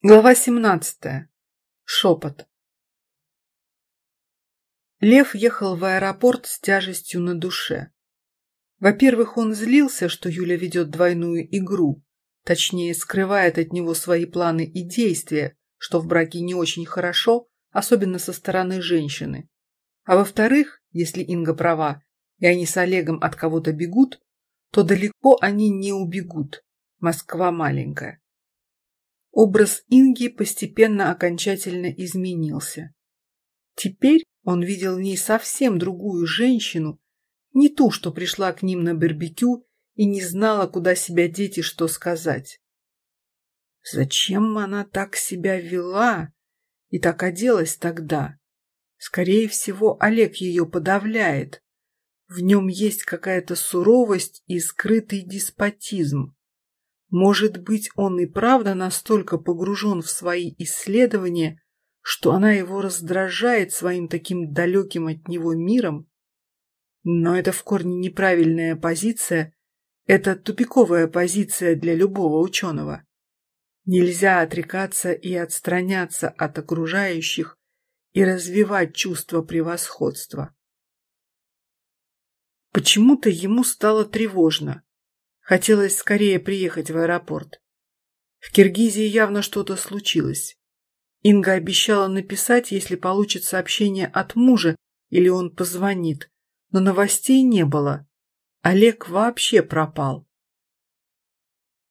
Глава 17. Шепот. Лев ехал в аэропорт с тяжестью на душе. Во-первых, он злился, что Юля ведет двойную игру, точнее, скрывает от него свои планы и действия, что в браке не очень хорошо, особенно со стороны женщины. А во-вторых, если Инга права, и они с Олегом от кого-то бегут, то далеко они не убегут. Москва маленькая. Образ Инги постепенно окончательно изменился. Теперь он видел в ней совсем другую женщину, не ту, что пришла к ним на барбекю и не знала, куда себя деть и что сказать. Зачем она так себя вела и так оделась тогда? Скорее всего, Олег ее подавляет. В нем есть какая-то суровость и скрытый деспотизм. Может быть, он и правда настолько погружен в свои исследования, что она его раздражает своим таким далеким от него миром? Но это в корне неправильная позиция, это тупиковая позиция для любого ученого. Нельзя отрекаться и отстраняться от окружающих и развивать чувство превосходства. Почему-то ему стало тревожно. Хотелось скорее приехать в аэропорт. В Киргизии явно что-то случилось. Инга обещала написать, если получит сообщение от мужа или он позвонит, но новостей не было. Олег вообще пропал.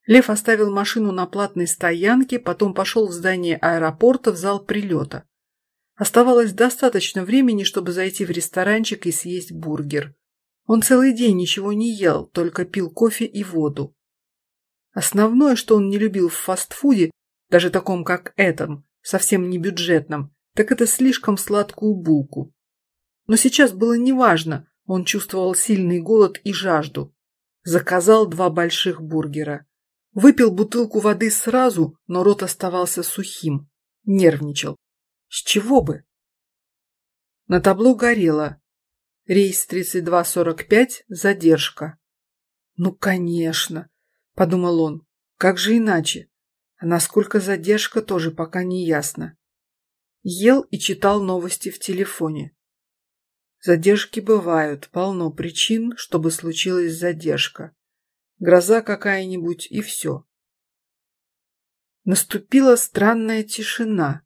Лев оставил машину на платной стоянке, потом пошел в здание аэропорта в зал прилета. Оставалось достаточно времени, чтобы зайти в ресторанчик и съесть бургер. Он целый день ничего не ел, только пил кофе и воду. Основное, что он не любил в фастфуде, даже таком, как этом, совсем не бюджетном, так это слишком сладкую булку. Но сейчас было неважно, он чувствовал сильный голод и жажду. Заказал два больших бургера. Выпил бутылку воды сразу, но рот оставался сухим. Нервничал. С чего бы? На табло горело Рейс 3245, задержка. Ну, конечно, подумал он. Как же иначе? А насколько задержка, тоже пока не ясно. Ел и читал новости в телефоне. Задержки бывают, полно причин, чтобы случилась задержка. Гроза какая-нибудь и все. Наступила странная тишина.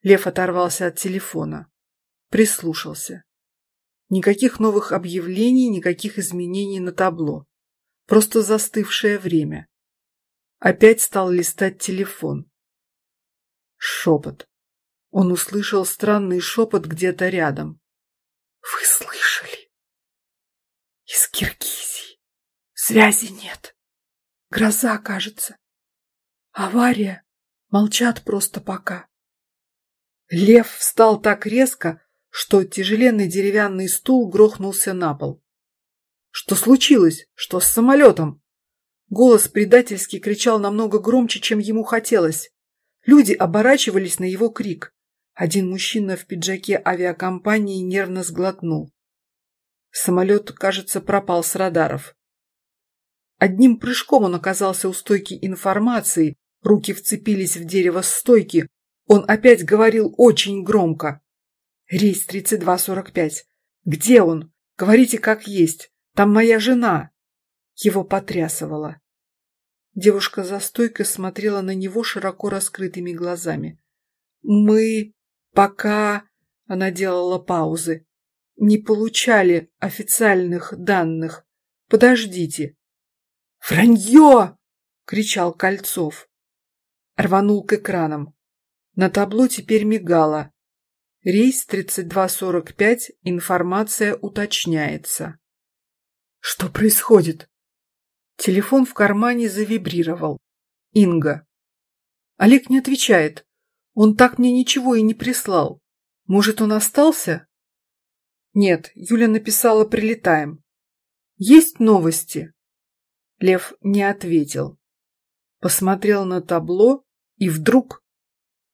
Лев оторвался от телефона. Прислушался. Никаких новых объявлений, никаких изменений на табло. Просто застывшее время. Опять стал листать телефон. Шепот. Он услышал странный шепот где-то рядом. «Вы слышали? Из Киргизии. Связи нет. Гроза, кажется. Авария. Молчат просто пока». Лев встал так резко, что тяжеленный деревянный стул грохнулся на пол. «Что случилось? Что с самолетом?» Голос предательски кричал намного громче, чем ему хотелось. Люди оборачивались на его крик. Один мужчина в пиджаке авиакомпании нервно сглотнул. Самолет, кажется, пропал с радаров. Одним прыжком он оказался у стойки информации, руки вцепились в дерево стойки. Он опять говорил очень громко. Рейс 3245. Где он? Говорите, как есть. Там моя жена. Его потрясывало. Девушка за стойкой смотрела на него широко раскрытыми глазами. Мы пока... Она делала паузы. Не получали официальных данных. Подождите. «Вранье!» — кричал Кольцов. Рванул к экранам. На табло теперь мигало. Рейс 3245, информация уточняется. Что происходит? Телефон в кармане завибрировал. Инга. Олег не отвечает. Он так мне ничего и не прислал. Может, он остался? Нет, Юля написала «прилетаем». Есть новости? Лев не ответил. Посмотрел на табло и вдруг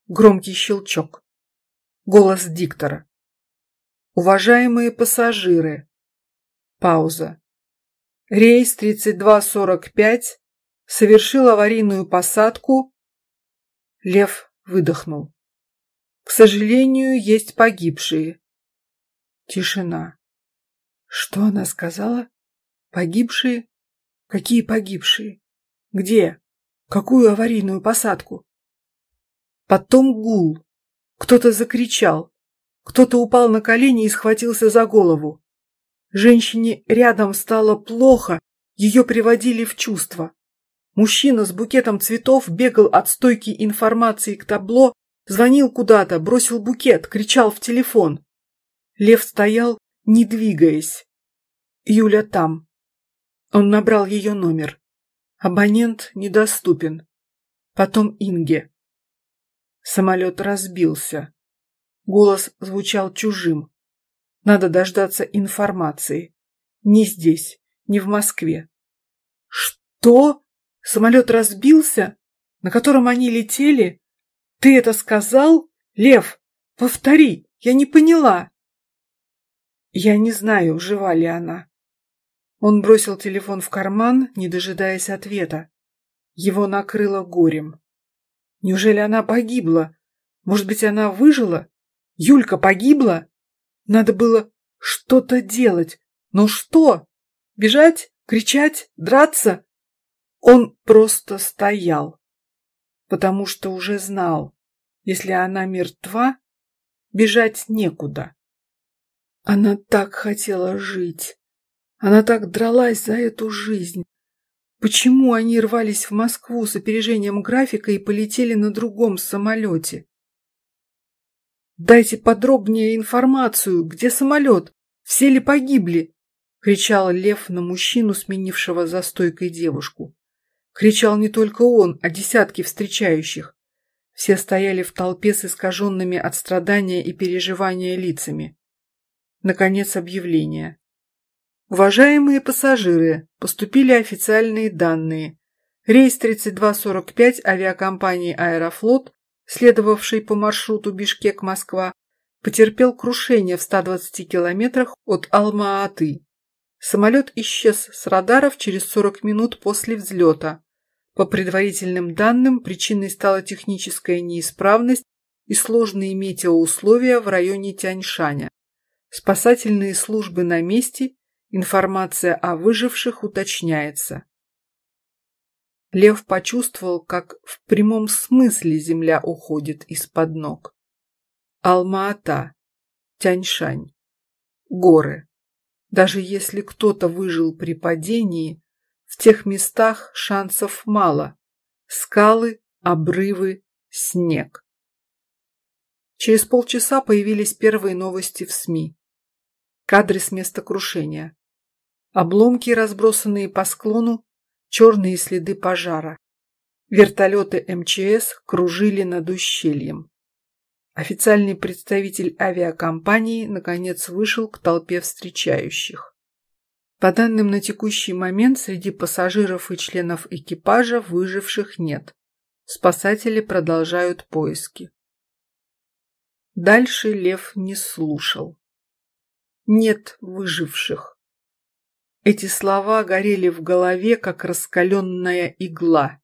громкий щелчок. Голос диктора. Уважаемые пассажиры. Пауза. Рейс 3245 совершил аварийную посадку. Лев выдохнул. К сожалению, есть погибшие. Тишина. Что она сказала? Погибшие? Какие погибшие? Где? Какую аварийную посадку? Потом гул. Кто-то закричал. Кто-то упал на колени и схватился за голову. Женщине рядом стало плохо, ее приводили в чувство. Мужчина с букетом цветов бегал от стойки информации к табло, звонил куда-то, бросил букет, кричал в телефон. Лев стоял, не двигаясь. Юля там. Он набрал ее номер. Абонент недоступен. Потом Инге. Самолет разбился. Голос звучал чужим. Надо дождаться информации. Не здесь, не в Москве. Что? Самолет разбился? На котором они летели? Ты это сказал? Лев, повтори, я не поняла. Я не знаю, жива ли она. Он бросил телефон в карман, не дожидаясь ответа. Его накрыло горем. Неужели она погибла? Может быть, она выжила? Юлька погибла? Надо было что-то делать. Но что? Бежать? Кричать? Драться? Он просто стоял, потому что уже знал, если она мертва, бежать некуда. Она так хотела жить. Она так дралась за эту жизнь. Почему они рвались в Москву с опережением графика и полетели на другом самолете? «Дайте подробнее информацию, где самолет? Все ли погибли?» — кричал Лев на мужчину, сменившего за стойкой девушку. Кричал не только он, а десятки встречающих. Все стояли в толпе с искаженными от страдания и переживания лицами. Наконец объявление. Уважаемые пассажиры, поступили официальные данные. Рейс 3245 авиакомпании «Аэрофлот», следовавший по маршруту Бишкек-Москва, потерпел крушение в 120 километрах от Алма-Аты. Самолет исчез с радаров через 40 минут после взлета. По предварительным данным, причиной стала техническая неисправность и сложные метеоусловия в районе Тяньшаня. Спасательные службы на месте, информация о выживших уточняется. Лев почувствовал, как в прямом смысле земля уходит из-под ног. Алма-Ата, Тяньшань, горы. Даже если кто-то выжил при падении, в тех местах шансов мало. Скалы, обрывы, снег. Через полчаса появились первые новости в СМИ. Кадры с места крушения. Обломки, разбросанные по склону, черные следы пожара. Вертолеты МЧС кружили над ущельем. Официальный представитель авиакомпании наконец вышел к толпе встречающих. По данным на текущий момент, среди пассажиров и членов экипажа выживших нет. Спасатели продолжают поиски. Дальше Лев не слушал. Нет выживших. Эти слова горели в голове, как раскаленная игла.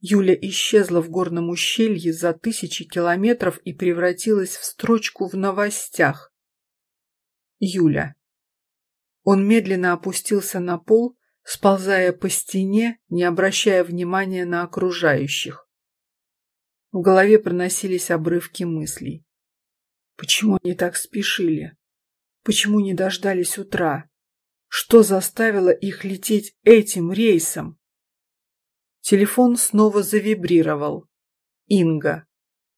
Юля исчезла в горном ущелье за тысячи километров и превратилась в строчку в новостях. Юля. Он медленно опустился на пол, сползая по стене, не обращая внимания на окружающих. В голове проносились обрывки мыслей. Почему они так спешили? Почему не дождались утра? Что заставило их лететь этим рейсом? Телефон снова завибрировал. Инга.